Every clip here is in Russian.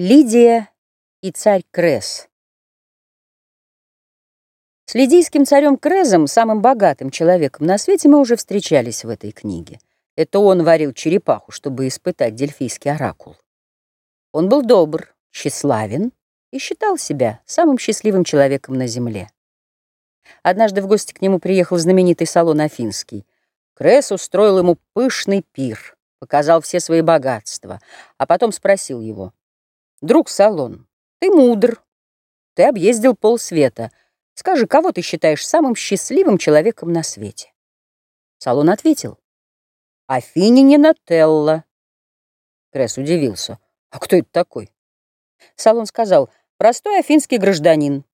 Лидия и царь Крес С лидийским царем Крезом, самым богатым человеком на свете, мы уже встречались в этой книге. Это он варил черепаху, чтобы испытать дельфийский оракул. Он был добр, тщеславен и считал себя самым счастливым человеком на земле. Однажды в гости к нему приехал знаменитый салон Афинский. Крес устроил ему пышный пир, показал все свои богатства, а потом спросил его — Друг Салон, ты мудр, ты объездил полсвета. Скажи, кого ты считаешь самым счастливым человеком на свете? Салон ответил, Афининина Телла. Кресс удивился. А кто это такой? Салон сказал, простой афинский гражданин.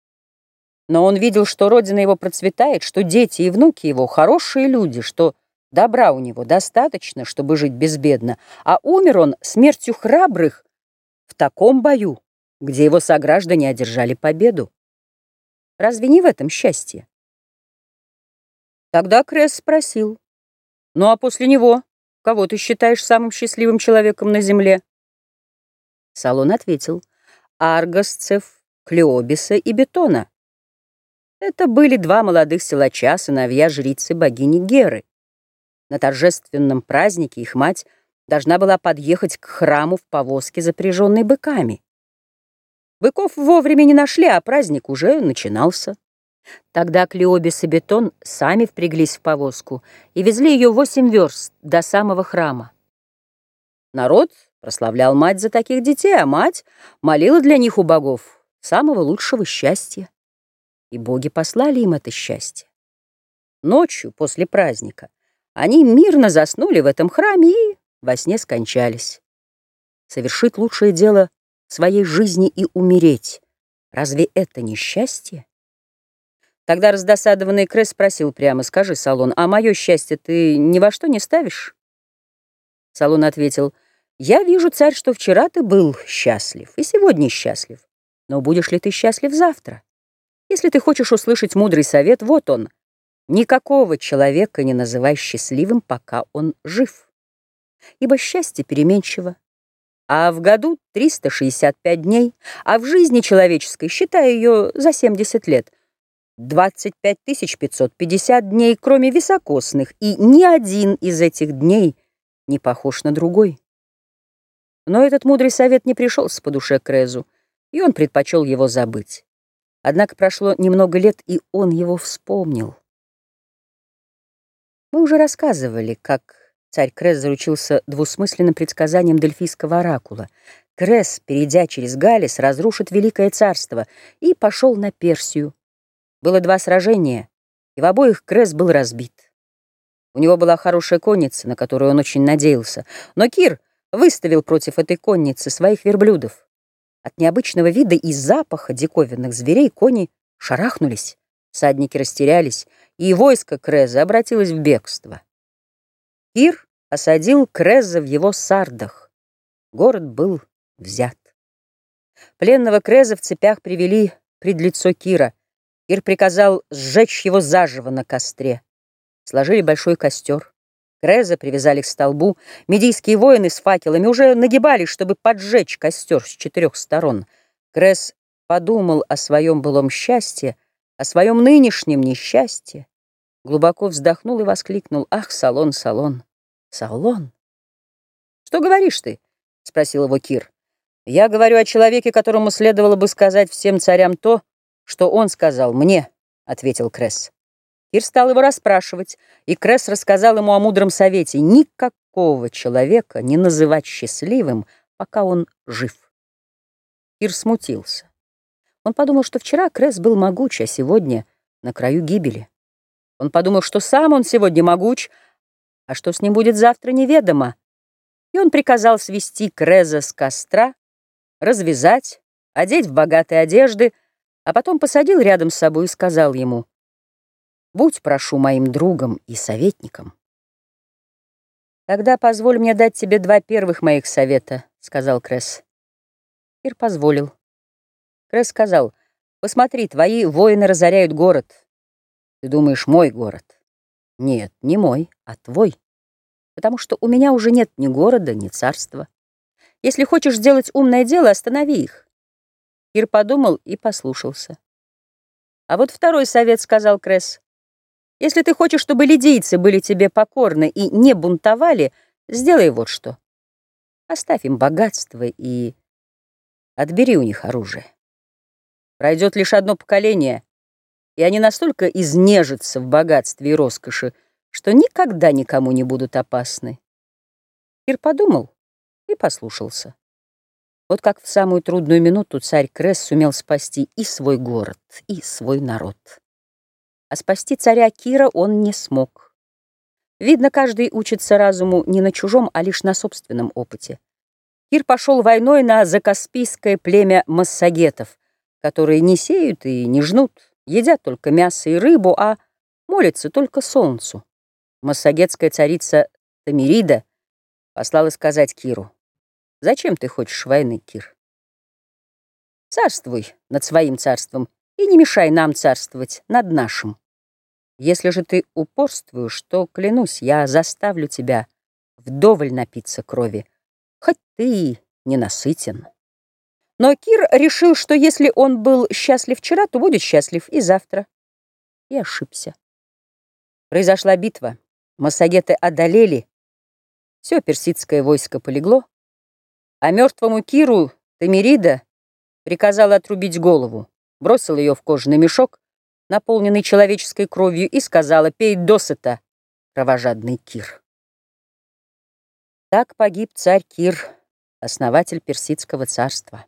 Но он видел, что родина его процветает, что дети и внуки его хорошие люди, что добра у него достаточно, чтобы жить безбедно, а умер он смертью храбрых в таком бою, где его сограждане одержали победу. Разве не в этом счастье? Тогда Кресс спросил, ну а после него кого ты считаешь самым счастливым человеком на земле? Салон ответил, аргосцев, Клеобиса и Бетона. Это были два молодых силача, сыновья жрицы богини Геры. На торжественном празднике их мать должна была подъехать к храму в повозке, запряженной быками. Быков вовремя не нашли, а праздник уже начинался. Тогда Клеобис и Бетон сами впряглись в повозку и везли ее восемь верст до самого храма. Народ прославлял мать за таких детей, а мать молила для них у богов самого лучшего счастья. И боги послали им это счастье. Ночью, после праздника, они мирно заснули в этом храме и во сне скончались. Совершить лучшее дело своей жизни и умереть. Разве это не счастье? Тогда раздосадованный Кресс спросил прямо, «Скажи, Салон, а мое счастье ты ни во что не ставишь?» Салон ответил, «Я вижу, царь, что вчера ты был счастлив, и сегодня счастлив. Но будешь ли ты счастлив завтра? Если ты хочешь услышать мудрый совет, вот он. Никакого человека не называй счастливым, пока он жив» ибо счастье переменчиво. А в году 365 дней, а в жизни человеческой, считая ее за 70 лет, 25 550 дней, кроме високосных, и ни один из этих дней не похож на другой. Но этот мудрый совет не пришелся по душе Крезу, и он предпочел его забыть. Однако прошло немного лет, и он его вспомнил. Мы уже рассказывали, как Царь Крес заручился двусмысленным предсказанием дельфийского оракула. Крес, перейдя через Галис, разрушит Великое Царство и пошел на Персию. Было два сражения, и в обоих Крес был разбит. У него была хорошая конница, на которую он очень надеялся, но Кир выставил против этой конницы своих верблюдов. От необычного вида и запаха диковинных зверей кони шарахнулись, всадники растерялись, и войско Креза обратилось в бегство. Кир осадил Креза в его сардах. Город был взят. Пленного Креза в цепях привели пред лицо Кира. Кир приказал сжечь его заживо на костре. Сложили большой костер. Креза привязали к столбу. Медийские воины с факелами уже нагибались, чтобы поджечь костер с четырех сторон. Крез подумал о своем былом счастье, о своем нынешнем несчастье. Глубоко вздохнул и воскликнул. «Ах, салон, салон, салон!» «Что говоришь ты?» — спросил его Кир. «Я говорю о человеке, которому следовало бы сказать всем царям то, что он сказал мне», — ответил Кресс. Кир стал его расспрашивать, и Кресс рассказал ему о мудром совете никакого человека не называть счастливым, пока он жив. Кир смутился. Он подумал, что вчера Кресс был могуч, а сегодня на краю гибели. Он подумал, что сам он сегодня могуч, а что с ним будет завтра, неведомо. И он приказал свести Креза с костра, развязать, одеть в богатые одежды, а потом посадил рядом с собой и сказал ему, «Будь, прошу, моим другом и советником». «Тогда позволь мне дать тебе два первых моих совета», — сказал Кресс. Ир позволил. Кресс сказал, «Посмотри, твои воины разоряют город». Ты думаешь, мой город? Нет, не мой, а твой. Потому что у меня уже нет ни города, ни царства. Если хочешь сделать умное дело, останови их. Кир подумал и послушался. А вот второй совет, сказал Кресс. Если ты хочешь, чтобы лидийцы были тебе покорны и не бунтовали, сделай вот что. Оставь им богатство и отбери у них оружие. Пройдет лишь одно поколение, и они настолько изнежатся в богатстве и роскоши, что никогда никому не будут опасны. Кир подумал и послушался. Вот как в самую трудную минуту царь Кресс сумел спасти и свой город, и свой народ. А спасти царя Кира он не смог. Видно, каждый учится разуму не на чужом, а лишь на собственном опыте. Кир пошел войной на закаспийское племя массагетов, которые не сеют и не жнут, едят только мясо и рыбу, а молятся только солнцу. Массагетская царица Тамирида послала сказать Киру, Зачем ты хочешь войны, Кир? Царствуй над своим царством и не мешай нам царствовать над нашим. Если же ты упорствуешь, то, клянусь, я заставлю тебя вдоволь напиться крови, хоть ты ненасытен. Но Кир решил, что если он был счастлив вчера, то будет счастлив и завтра. И ошибся. Произошла битва. Массагеты одолели. Все персидское войско полегло. А мертвому Киру Тамирида приказала отрубить голову, бросил ее в кожаный мешок, наполненный человеческой кровью, и сказала «Пей досыта, кровожадный Кир». Так погиб царь Кир, основатель Персидского царства.